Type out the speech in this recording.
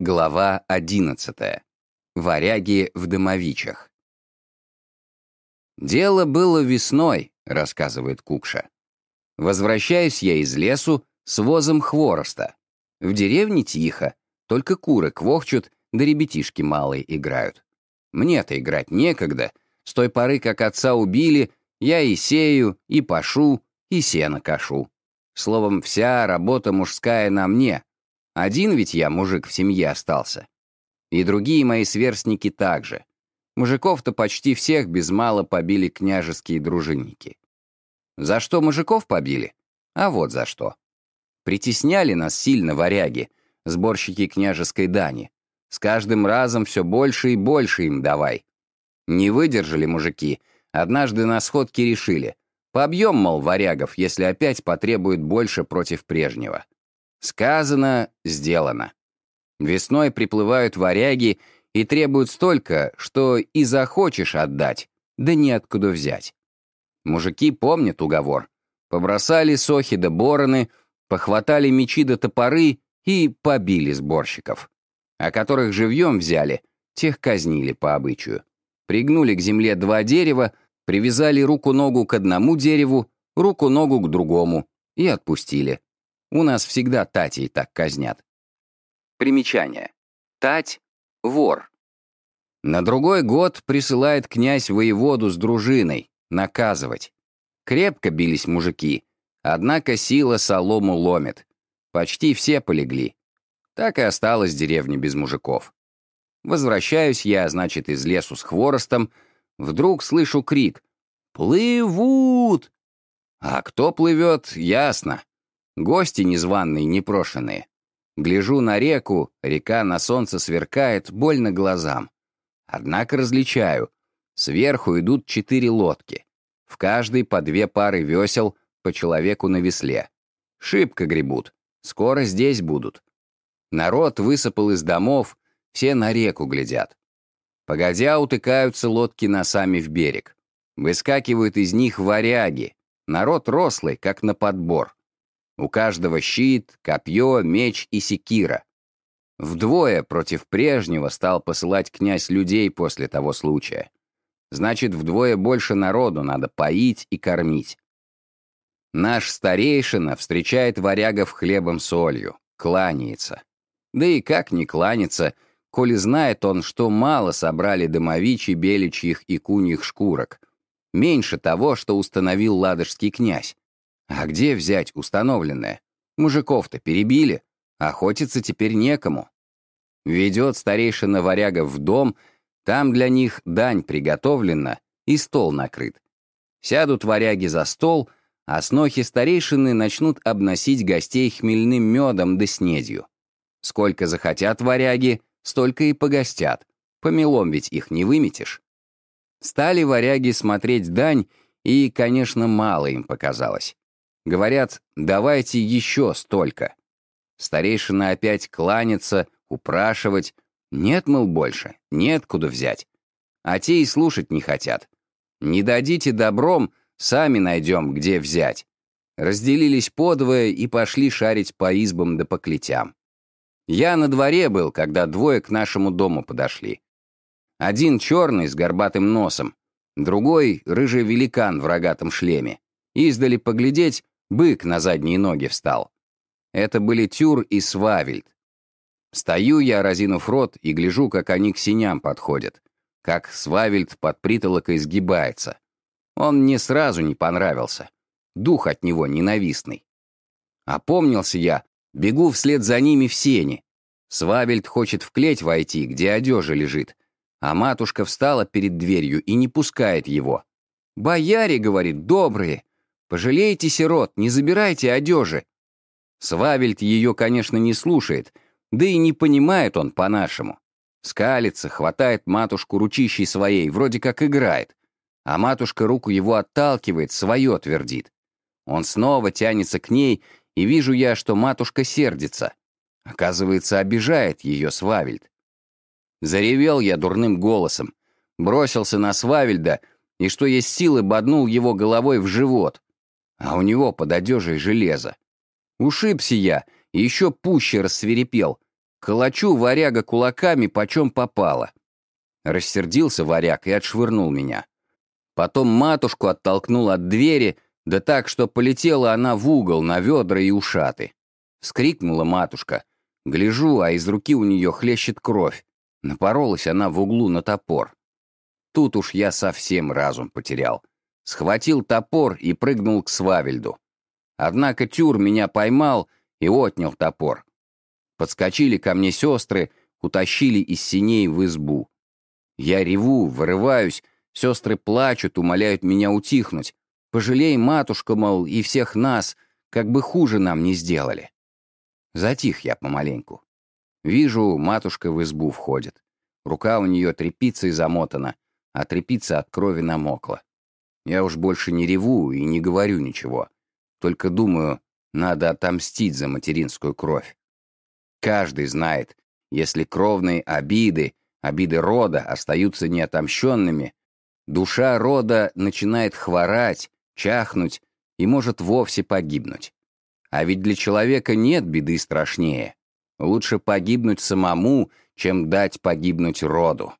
Глава 11. Варяги в домовичах. «Дело было весной», — рассказывает Кукша. «Возвращаюсь я из лесу с возом хвороста. В деревне тихо, только куры квохчут, да ребятишки малые играют. Мне-то играть некогда. С той поры, как отца убили, я и сею, и пашу, и сено кашу. Словом, вся работа мужская на мне, один ведь я, мужик, в семье остался. И другие мои сверстники также. Мужиков-то почти всех без мала побили княжеские дружинники. За что мужиков побили? А вот за что. Притесняли нас сильно варяги, сборщики княжеской дани. С каждым разом все больше и больше им давай. Не выдержали мужики, однажды на сходке решили. Побьем, мол, варягов, если опять потребуют больше против прежнего. Сказано, сделано. Весной приплывают варяги и требуют столько, что и захочешь отдать, да неоткуда взять. Мужики помнят уговор. Побросали сохи да бороны, похватали мечи да топоры и побили сборщиков. А которых живьем взяли, тех казнили по обычаю. Пригнули к земле два дерева, привязали руку-ногу к одному дереву, руку-ногу к другому и отпустили. У нас всегда татей так казнят. Примечание. Тать — вор. На другой год присылает князь воеводу с дружиной, наказывать. Крепко бились мужики, однако сила солому ломит. Почти все полегли. Так и осталась деревня без мужиков. Возвращаюсь я, значит, из лесу с хворостом, вдруг слышу крик «Плывут!» А кто плывет, ясно. Гости незваные, непрошенные. Гляжу на реку, река на солнце сверкает, больно глазам. Однако различаю. Сверху идут четыре лодки. В каждой по две пары весел, по человеку на весле. Шибко гребут. Скоро здесь будут. Народ высыпал из домов, все на реку глядят. Погодя утыкаются лодки носами в берег. Выскакивают из них варяги. Народ рослый, как на подбор. У каждого щит, копье, меч и секира. Вдвое против прежнего стал посылать князь людей после того случая. Значит, вдвое больше народу надо поить и кормить. Наш старейшина встречает варягов хлебом солью, кланяется. Да и как не кланяться, коли знает он, что мало собрали домовичий, беличьих и куньих шкурок. Меньше того, что установил ладожский князь. А где взять установленное? Мужиков-то перебили, охотиться теперь некому. Ведет старейшина варяга в дом, там для них дань приготовлена и стол накрыт. Сядут варяги за стол, а снохи старейшины начнут обносить гостей хмельным медом да снедью. Сколько захотят варяги, столько и погостят. Помелом ведь их не выметишь. Стали варяги смотреть дань, и, конечно, мало им показалось. Говорят, давайте еще столько. Старейшина опять кланяться, упрашивать. Нет, мол, больше, нет куда взять. А те и слушать не хотят. Не дадите добром, сами найдем, где взять. Разделились подвое и пошли шарить по избам да по клетям. Я на дворе был, когда двое к нашему дому подошли. Один черный с горбатым носом, другой — рыжий великан в рогатом шлеме. Издали поглядеть, Бык на задние ноги встал. Это были Тюр и Свавельд. Стою я, разинув рот, и гляжу, как они к синям подходят, как Свавельд под притолокой сгибается. Он мне сразу не понравился. Дух от него ненавистный. Опомнился я, бегу вслед за ними в сени. Свавельд хочет в клеть войти, где одежа лежит, а матушка встала перед дверью и не пускает его. «Бояре, — говорит, — добрые, Пожалейте сирот, не забирайте одежи. Свавельд ее, конечно, не слушает, да и не понимает он по-нашему. Скалится, хватает матушку ручищей своей, вроде как играет. А матушка руку его отталкивает, свое твердит. Он снова тянется к ней, и вижу я, что матушка сердится. Оказывается, обижает ее Свавельд. Заревел я дурным голосом, бросился на Свавельда и, что есть силы, боднул его головой в живот а у него под одежей железо. Ушибся я и еще пуще рассверепел. Калачу варяга кулаками почем попало. Рассердился варяг и отшвырнул меня. Потом матушку оттолкнул от двери, да так, что полетела она в угол на ведра и ушаты. Вскрикнула матушка. Гляжу, а из руки у нее хлещет кровь. Напоролась она в углу на топор. Тут уж я совсем разум потерял. Схватил топор и прыгнул к Свавельду. Однако Тюр меня поймал и отнял топор. Подскочили ко мне сестры, утащили из синей в избу. Я реву, вырываюсь, сестры плачут, умоляют меня утихнуть. Пожалей, матушка, мол, и всех нас, как бы хуже нам не сделали. Затих я помаленьку. Вижу, матушка в избу входит. Рука у нее тряпицей замотана, а тряпица от крови намокла. Я уж больше не реву и не говорю ничего. Только думаю, надо отомстить за материнскую кровь. Каждый знает, если кровные обиды, обиды рода остаются неотомщенными, душа рода начинает хворать, чахнуть и может вовсе погибнуть. А ведь для человека нет беды страшнее. Лучше погибнуть самому, чем дать погибнуть роду.